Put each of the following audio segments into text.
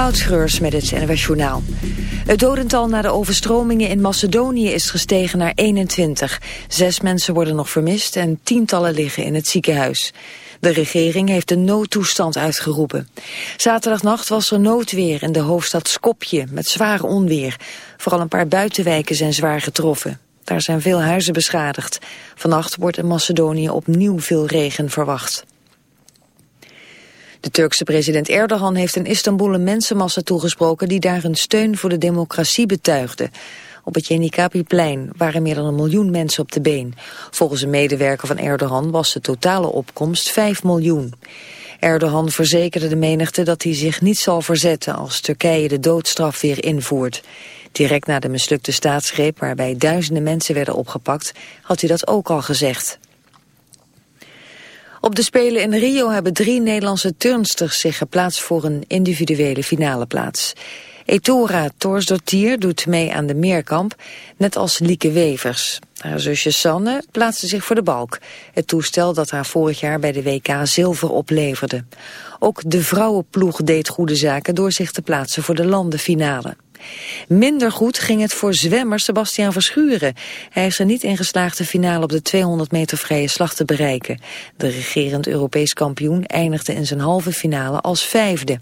Moutschreurs met het NWS Journaal. Het dodental na de overstromingen in Macedonië is gestegen naar 21. Zes mensen worden nog vermist en tientallen liggen in het ziekenhuis. De regering heeft een noodtoestand uitgeroepen. Zaterdagnacht was er noodweer in de hoofdstad Skopje met zware onweer. Vooral een paar buitenwijken zijn zwaar getroffen. Daar zijn veel huizen beschadigd. Vannacht wordt in Macedonië opnieuw veel regen verwacht. De Turkse president Erdogan heeft in Istanbul een mensenmassa toegesproken die daar een steun voor de democratie betuigde. Op het Yenikapi-plein waren meer dan een miljoen mensen op de been. Volgens een medewerker van Erdogan was de totale opkomst 5 miljoen. Erdogan verzekerde de menigte dat hij zich niet zal verzetten als Turkije de doodstraf weer invoert. Direct na de mislukte staatsgreep waarbij duizenden mensen werden opgepakt, had hij dat ook al gezegd. Op de Spelen in Rio hebben drie Nederlandse turnsters zich geplaatst voor een individuele finale plaats. Etora Torsdottir doet mee aan de meerkamp, net als Lieke Wevers. Haar zusje Sanne plaatste zich voor de balk. Het toestel dat haar vorig jaar bij de WK zilver opleverde. Ook de vrouwenploeg deed goede zaken door zich te plaatsen voor de landenfinale. Minder goed ging het voor zwemmer Sebastian Verschuren. Hij is er niet in geslaagd de finale op de 200 meter vrije slag te bereiken. De regerend Europees kampioen eindigde in zijn halve finale als vijfde.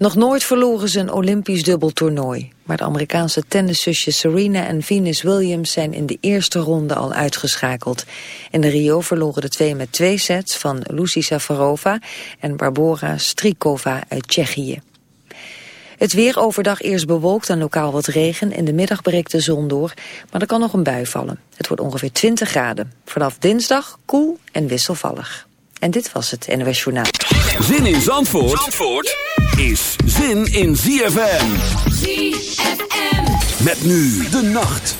Nog nooit verloren ze een Olympisch dubbeltoernooi. Maar de Amerikaanse tenniszusjes Serena en Venus Williams zijn in de eerste ronde al uitgeschakeld. In de Rio verloren de twee met twee sets van Lucy Safarova en Barbora Strikova uit Tsjechië. Het weer overdag eerst bewolkt en lokaal wat regen. In de middag breekt de zon door, maar er kan nog een bui vallen. Het wordt ongeveer 20 graden. Vanaf dinsdag koel en wisselvallig. En dit was het NOS Journaal. Zin in Zandvoort, Zandvoort is zin in ZFM. ZFM. Met nu de nacht.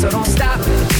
so don't stop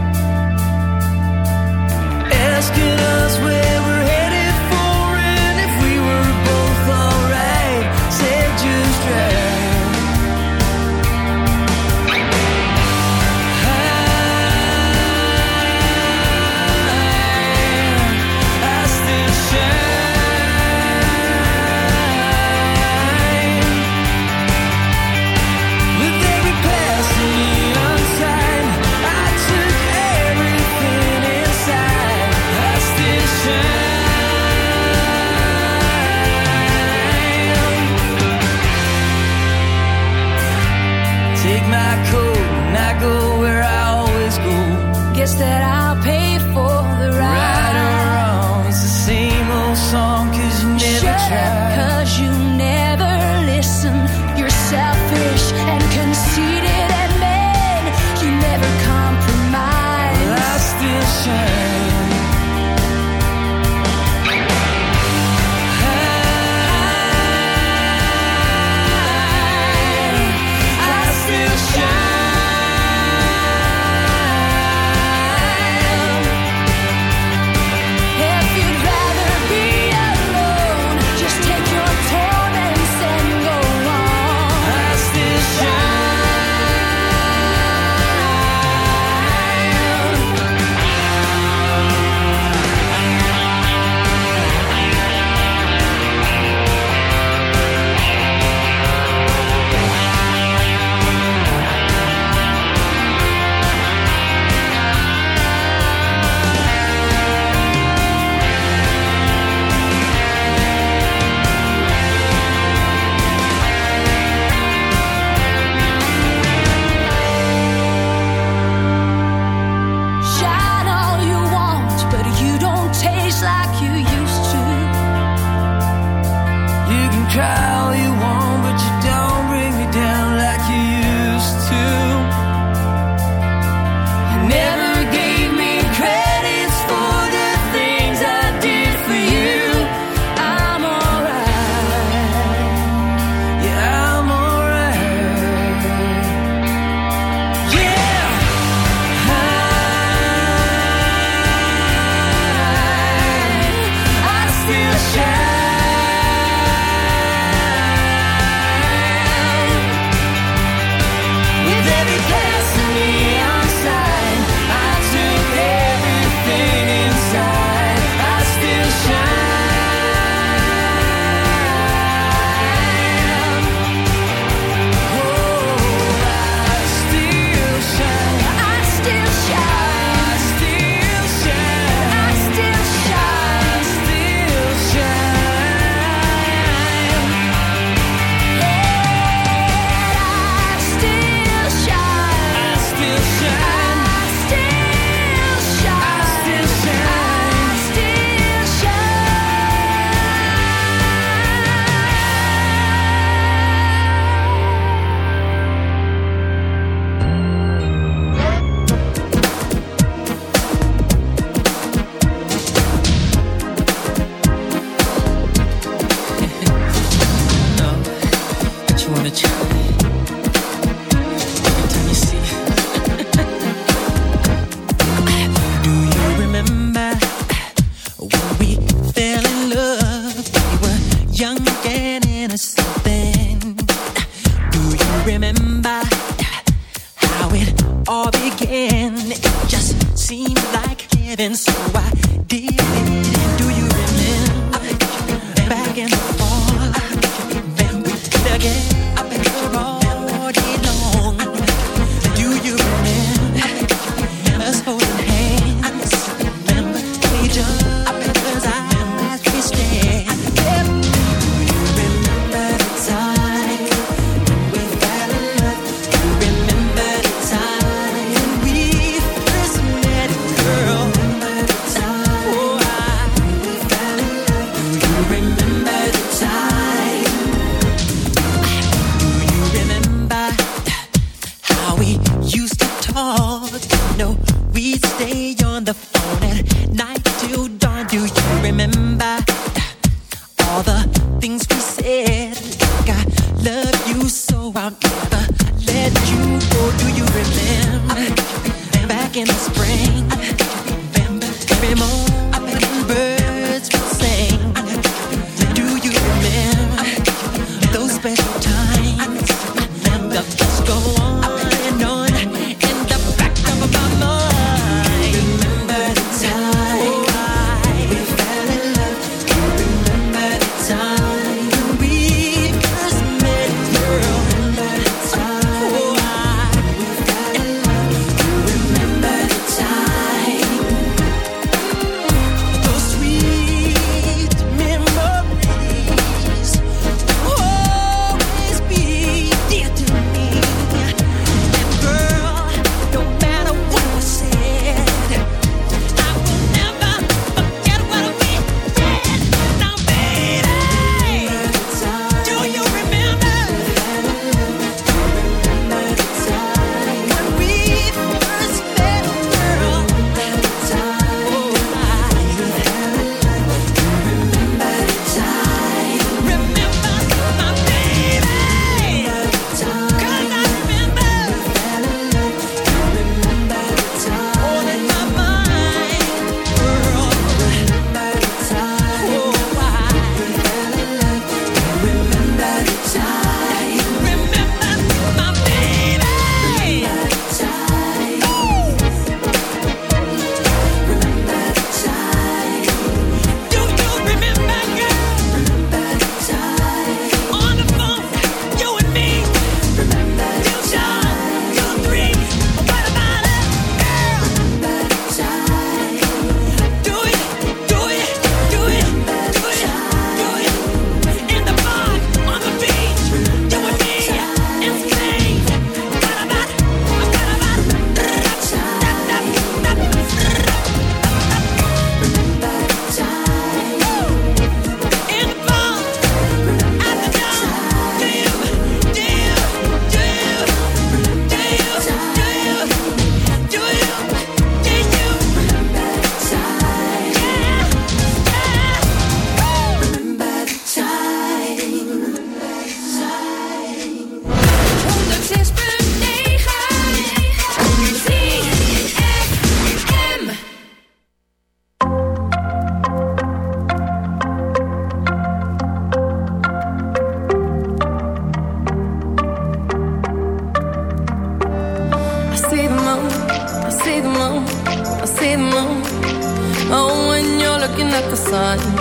like the sun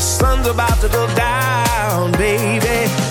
Sun's about to go down, baby.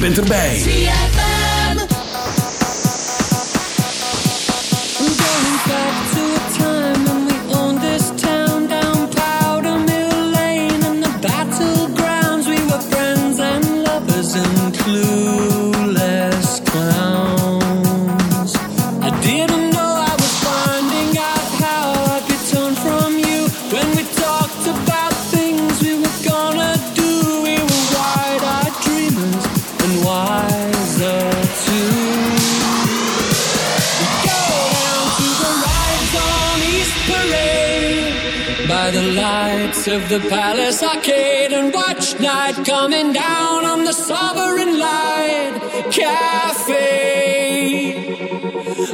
Ben Bell.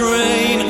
train.